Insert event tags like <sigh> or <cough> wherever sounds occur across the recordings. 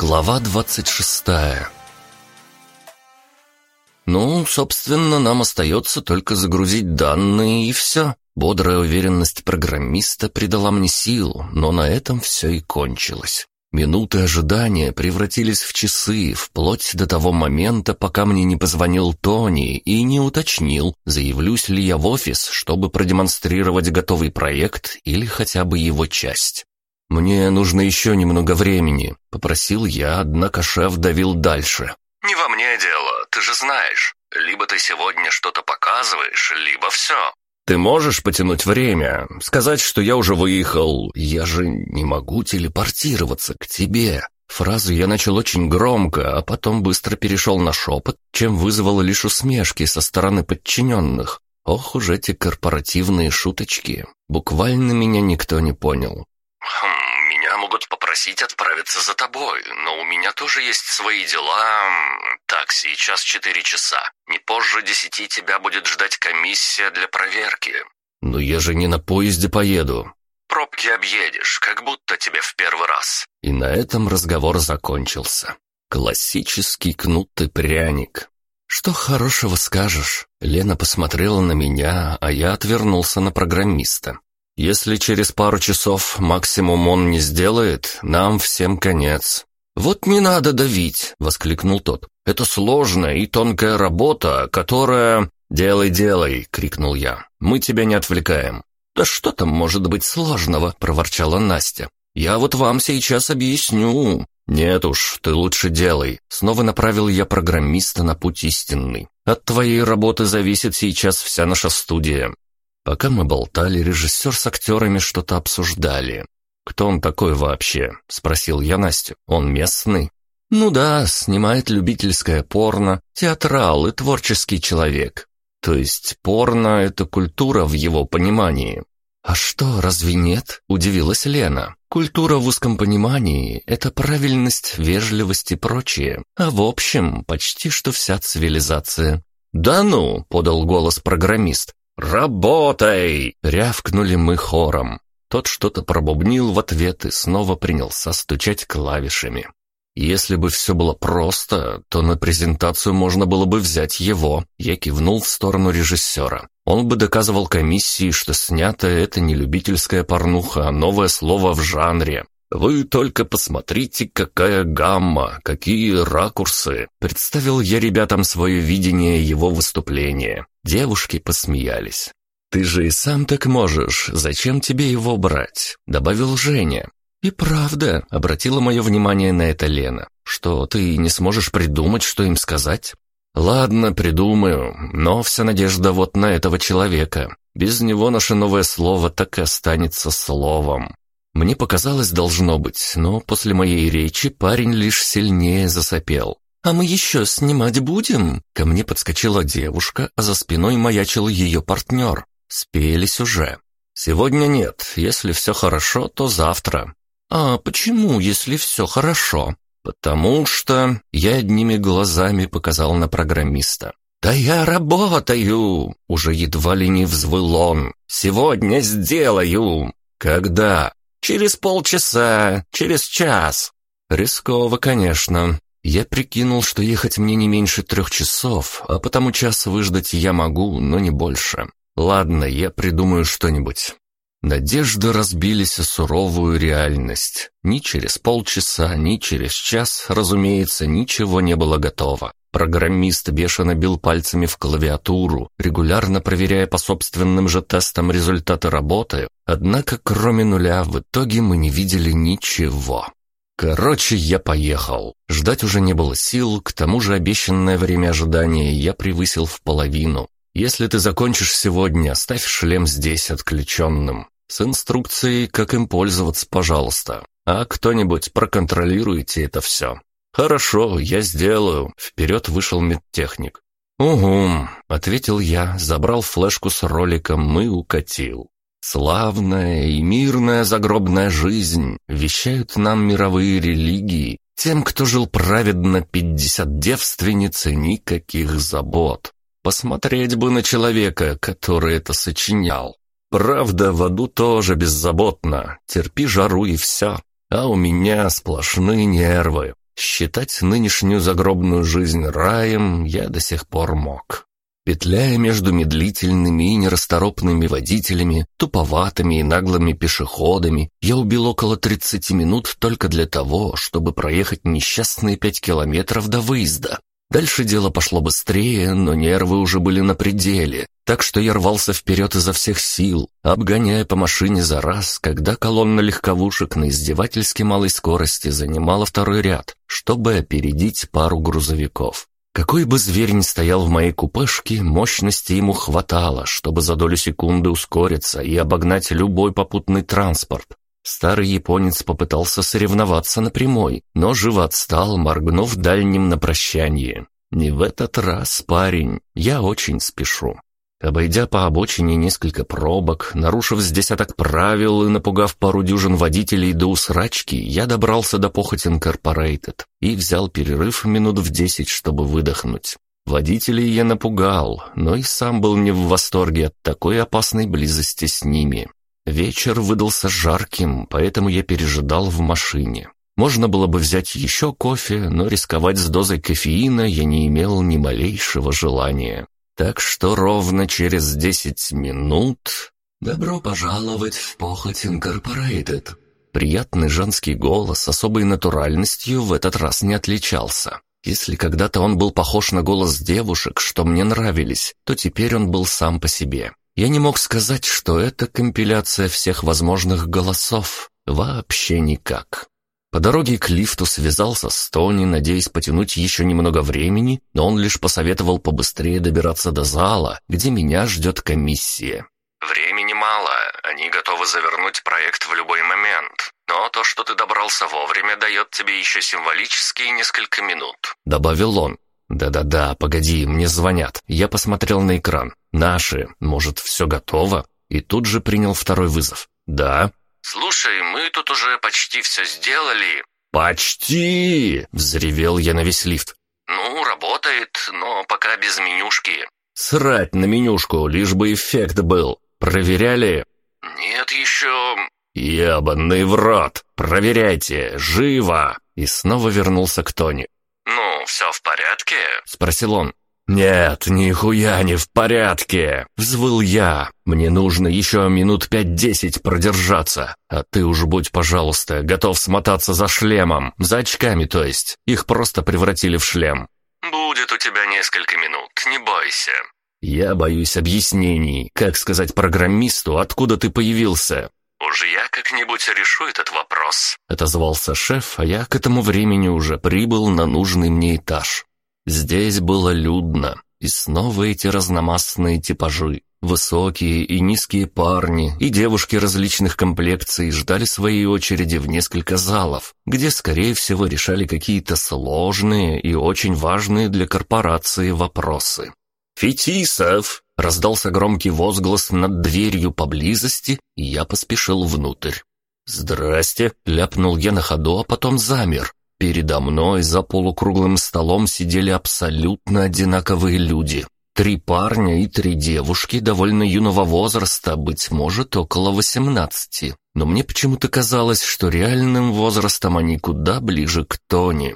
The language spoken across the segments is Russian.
Глава двадцать шестая Ну, собственно, нам остается только загрузить данные и все. Бодрая уверенность программиста придала мне сил, но на этом все и кончилось. Минуты ожидания превратились в часы, вплоть до того момента, пока мне не позвонил Тони и не уточнил, заявлюсь ли я в офис, чтобы продемонстрировать готовый проект или хотя бы его часть. «Мне нужно еще немного времени», — попросил я, однако шеф давил дальше. «Не во мне дело, ты же знаешь. Либо ты сегодня что-то показываешь, либо все». «Ты можешь потянуть время? Сказать, что я уже выехал? Я же не могу телепортироваться к тебе». Фразу я начал очень громко, а потом быстро перешел на шепот, чем вызвало лишь усмешки со стороны подчиненных. Ох уж эти корпоративные шуточки. Буквально меня никто не понял. Хм, попросить отправиться за тобой, но у меня тоже есть свои дела. Так, сейчас четыре часа. Не позже десяти тебя будет ждать комиссия для проверки. Но я же не на поезде поеду. Пробки объедешь, как будто тебе в первый раз. И на этом разговор закончился. Классический кнут и пряник. «Что хорошего скажешь?» Лена посмотрела на меня, а я отвернулся на программиста. Если через пару часов максимум он не сделает, нам всем конец». «Вот не надо давить!» — воскликнул тот. «Это сложная и тонкая работа, которая...» «Делай, делай!» — крикнул я. «Мы тебя не отвлекаем». «Да что там может быть сложного?» — проворчала Настя. «Я вот вам сейчас объясню». «Нет уж, ты лучше делай». Снова направил я программиста на путь истинный. «От твоей работы зависит сейчас вся наша студия. Пока мы болтали, режиссер с актерами что-то обсуждали. «Кто он такой вообще?» — спросил я Настю. «Он местный?» «Ну да, снимает любительское порно, театрал и творческий человек. То есть порно — это культура в его понимании». «А что, разве нет?» — удивилась Лена. «Культура в узком понимании — это правильность, вежливость и прочее. А в общем, почти что вся цивилизация». «Да ну!» — подал голос программист. «Работай!» — рявкнули мы хором. Тот что-то пробубнил в ответ и снова принялся стучать клавишами. Если бы все было просто, то на презентацию можно было бы взять его. Я кивнул в сторону режиссера. Он бы доказывал комиссии, что снято это не любительская порнуха, а новое слово в жанре. «Вы только посмотрите, какая гамма, какие ракурсы!» Представил я ребятам свое видение его выступления. Девушки посмеялись. «Ты же и сам так можешь, зачем тебе его брать?» Добавил Женя. «И правда», — обратила мое внимание на это Лена, «что ты не сможешь придумать, что им сказать?» «Ладно, придумаю, но вся надежда вот на этого человека. Без него наше новое слово так и останется словом. Мне показалось, должно быть, но после моей речи парень лишь сильнее засопел. «А мы еще снимать будем?» Ко мне подскочила девушка, а за спиной маячил ее партнер. Спелись уже. «Сегодня нет. Если все хорошо, то завтра». «А почему, если все хорошо?» «Потому что...» Я одними глазами показал на программиста. «Да я работаю!» Уже едва ли не взвыл он. «Сегодня сделаю!» «Когда?» Через полчаса, через час. Рисково, конечно. Я прикинул, что ехать мне не меньше трех часов, а потому час выждать я могу, но не больше. Ладно, я придумаю что-нибудь. Надежды разбились о суровую реальность. Ни через полчаса, ни через час, разумеется, ничего не было готово. Программист бешено бил пальцами в клавиатуру, регулярно проверяя по собственным же тестам результаты работы, однако кроме нуля в итоге мы не видели ничего. Короче, я поехал. Ждать уже не было сил, к тому же обещанное время ожидания я превысил в половину. Если ты закончишь сегодня, оставь шлем здесь отключенным. С инструкцией, как им пользоваться, пожалуйста. А кто-нибудь проконтролируйте это все. «Хорошо, я сделаю», — вперед вышел медтехник. «Угу», — ответил я, забрал флешку с роликом и укатил. «Славная и мирная загробная жизнь вещают нам мировые религии. Тем, кто жил праведно пятьдесят девственниц и никаких забот. Посмотреть бы на человека, который это сочинял. Правда, в аду тоже беззаботно. Терпи жару и все. А у меня сплошные нервы. Считать нынешнюю загробную жизнь раем я до сих пор мог. Петляя между медлительными и нерасторопными водителями, туповатыми и наглыми пешеходами, я убил около 30 минут только для того, чтобы проехать несчастные пять километров до выезда. Дальше дело пошло быстрее, но нервы уже были на пределе, так что я рвался вперед изо всех сил, обгоняя по машине за раз, когда колонна легковушек на издевательски малой скорости занимала второй ряд, чтобы опередить пару грузовиков. Какой бы зверь ни стоял в моей купешке, мощности ему хватало, чтобы за долю секунды ускориться и обогнать любой попутный транспорт. Старый японец попытался соревноваться на прямой, но живо отстал, моргнув дальним на прощание. «Не в этот раз, парень, я очень спешу». Обойдя по обочине несколько пробок, нарушив с десяток правил и напугав пару дюжин водителей до усрачки, я добрался до Похоть Инкорпорейтед и взял перерыв минут в десять, чтобы выдохнуть. Водителей я напугал, но и сам был не в восторге от такой опасной близости с ними. Вечер выдался жарким, поэтому я пережидал в машине. Можно было бы взять еще кофе, но рисковать с дозой кофеина я не имел ни малейшего желания. Так что ровно через десять минут... «Добро пожаловать в Похоть Инкорпорейтед». Приятный женский голос особой натуральностью в этот раз не отличался. Если когда-то он был похож на голос девушек, что мне нравились, то теперь он был сам по себе. Я не мог сказать, что это компиляция всех возможных голосов. Вообще никак. По дороге к лифту связался с Тони, надеясь потянуть еще немного времени, но он лишь посоветовал побыстрее добираться до зала, где меня ждет комиссия. «Времени мало, они готовы завернуть проект в любой момент. Но то, что ты добрался вовремя, дает тебе еще символические несколько минут», — добавил он. «Да-да-да, погоди, мне звонят». Я посмотрел на экран. «Наши. Может, все готово?» И тут же принял второй вызов. «Да». «Слушай, мы тут уже почти все сделали». «Почти!» — взревел я на весь лифт. «Ну, работает, но пока без менюшки». «Срать на менюшку, лишь бы эффект был. Проверяли?» «Нет еще...» «Ебаный в рот! Проверяйте! Живо!» И снова вернулся к Тони. «Ну, все в порядке?» — спросил он. «Нет, нихуя не в порядке!» — взвыл я. «Мне нужно еще минут пять-десять продержаться. А ты уж будь, пожалуйста, готов смотаться за шлемом. За очками, то есть. Их просто превратили в шлем». «Будет у тебя несколько минут, не бойся». «Я боюсь объяснений. Как сказать программисту, откуда ты появился?» «Уж я как-нибудь решу этот вопрос», — отозвался шеф, а я к этому времени уже прибыл на нужный мне этаж. Здесь было людно, и снова эти разномастные типажи. Высокие и низкие парни и девушки различных комплекций ждали своей очереди в несколько залов, где, скорее всего, решали какие-то сложные и очень важные для корпорации вопросы. «Фетисов!» — раздался громкий возглас над дверью поблизости, и я поспешил внутрь. «Здрасте!» — ляпнул я на ходу, а потом замер. Передо мной за полукруглым столом сидели абсолютно одинаковые люди. Три парня и три девушки довольно юного возраста, быть может, около восемнадцати. Но мне почему-то казалось, что реальным возрастом они куда ближе к Тони.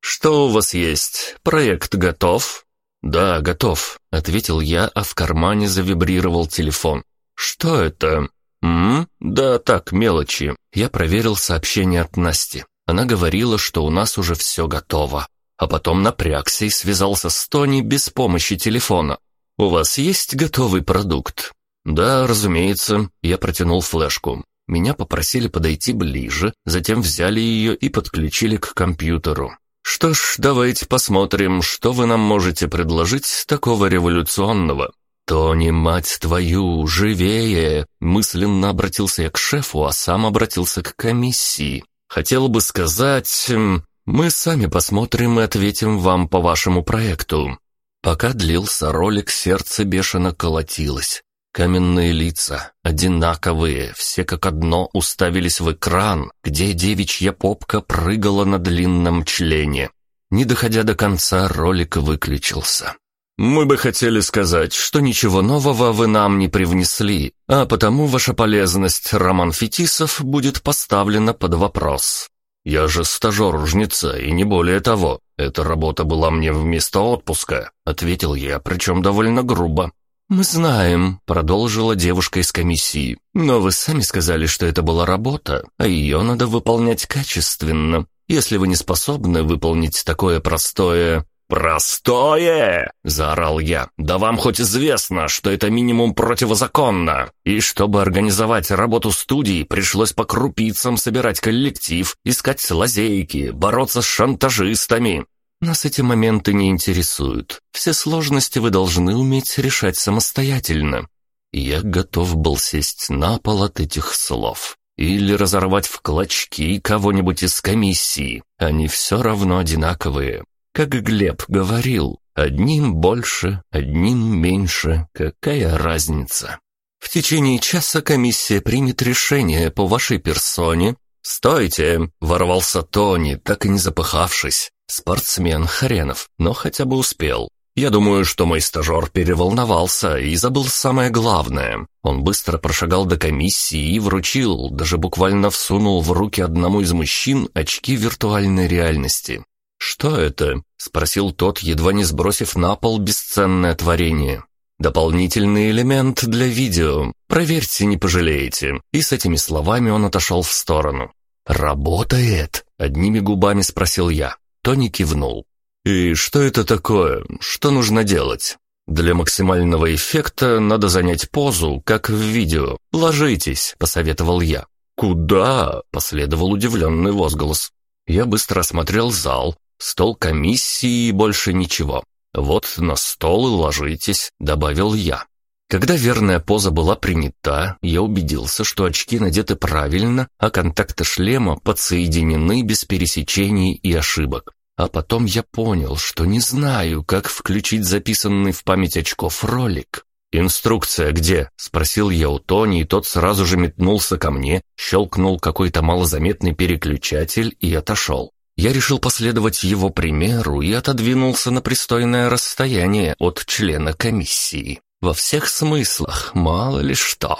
«Что у вас есть? Проект готов?» «Да, готов», — ответил я, а в кармане завибрировал телефон. «Что это?» «М? Да так, мелочи». Я проверил сообщение от Насти. Она говорила, что у нас уже все готово. А потом напрягся и связался с Тони без помощи телефона. «У вас есть готовый продукт?» «Да, разумеется». Я протянул флешку. Меня попросили подойти ближе, затем взяли ее и подключили к компьютеру. «Что ж, давайте посмотрим, что вы нам можете предложить такого революционного». «Тони, мать твою, живее!» Мысленно обратился я к шефу, а сам обратился к комиссии. Хотел бы сказать, мы сами посмотрим и ответим вам по вашему проекту. Пока длился ролик, сердце бешено колотилось. Каменные лица, одинаковые, все как одно уставились в экран, где девичья попка прыгала на длинном члене. Не доходя до конца, ролик выключился. «Мы бы хотели сказать, что ничего нового вы нам не привнесли, а потому ваша полезность, Роман Фетисов, будет поставлена под вопрос». Я же стажер-жнеца, и не более того. Эта работа была мне вместо отпуска», — ответил я, причем довольно грубо. «Мы знаем», — продолжила девушка из комиссии. «Но вы сами сказали, что это была работа, а ее надо выполнять качественно. Если вы не способны выполнить такое простое...» «Простое!» — заорал я. «Да вам хоть известно, что это минимум противозаконно. И чтобы организовать работу студии, пришлось по крупицам собирать коллектив, искать лазейки, бороться с шантажистами. Нас эти моменты не интересуют. Все сложности вы должны уметь решать самостоятельно». Я готов был сесть на пол от этих слов. Или разорвать в клочки кого-нибудь из комиссии. Они все равно одинаковые. Как Глеб говорил, одним больше, одним меньше, какая разница? В течение часа комиссия примет решение по вашей персоне. «Стойте!» — ворвался Тони, так и не запыхавшись. Спортсмен хренов, но хотя бы успел. Я думаю, что мой стажер переволновался и забыл самое главное. Он быстро прошагал до комиссии и вручил, даже буквально всунул в руки одному из мужчин очки виртуальной реальности. «Что это?» — спросил тот, едва не сбросив на пол бесценное творение. «Дополнительный элемент для видео. Проверьте, не пожалеете». И с этими словами он отошел в сторону. «Работает?» — одними губами спросил я. Тони кивнул. «И что это такое? Что нужно делать?» «Для максимального эффекта надо занять позу, как в видео. Ложитесь», — посоветовал я. «Куда?» — последовал удивленный возглас. Я быстро осмотрел зал, Стол комиссии и больше ничего. Вот на стол и ложитесь», — добавил я. Когда верная поза была принята, я убедился, что очки надеты правильно, а контакты шлема подсоединены без пересечений и ошибок. А потом я понял, что не знаю, как включить записанный в память очков ролик. «Инструкция где?» — спросил я у Тони, и тот сразу же метнулся ко мне, щелкнул какой-то малозаметный переключатель и отошел. Я решил последовать его примеру и отодвинулся на пристойное расстояние от члена комиссии. Во всех смыслах, мало ли что.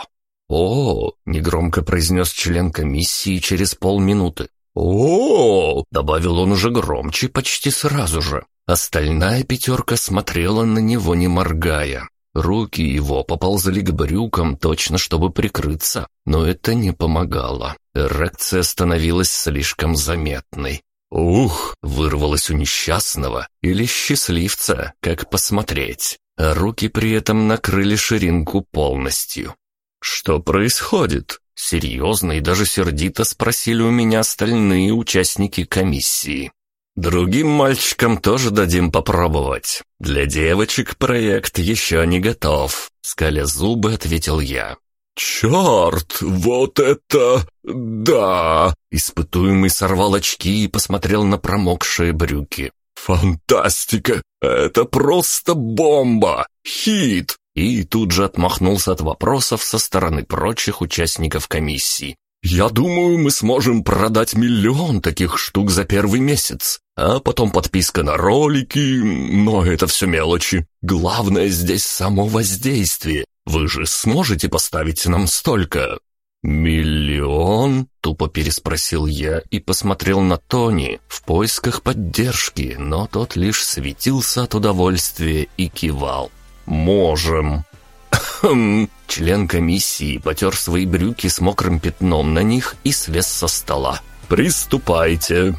«О!» — негромко произнес член комиссии через полминуты. «О!» — добавил он уже громче, почти сразу же. Остальная пятерка смотрела на него, не моргая. Руки его поползли к брюкам точно, чтобы прикрыться, но это не помогало. Эрекция становилась слишком заметной. «Ух!» — вырвалось у несчастного или счастливца, как посмотреть. Руки при этом накрыли ширинку полностью. «Что происходит?» — серьезно и даже сердито спросили у меня остальные участники комиссии. «Другим мальчикам тоже дадим попробовать. Для девочек проект еще не готов», — скаля зубы ответил я. «Черт, вот это да!» Испытуемый сорвал очки и посмотрел на промокшие брюки. «Фантастика! Это просто бомба! Хит!» И тут же отмахнулся от вопросов со стороны прочих участников комиссии. «Я думаю, мы сможем продать миллион таких штук за первый месяц, а потом подписка на ролики, но это все мелочи. Главное здесь само воздействие. Вы же сможете поставить нам столько?» «Миллион?» — тупо переспросил я и посмотрел на Тони в поисках поддержки, но тот лишь светился от удовольствия и кивал. «Можем». <clears throat> Член комиссии потер свои брюки с мокрым пятном на них и слез со стола. «Приступайте!»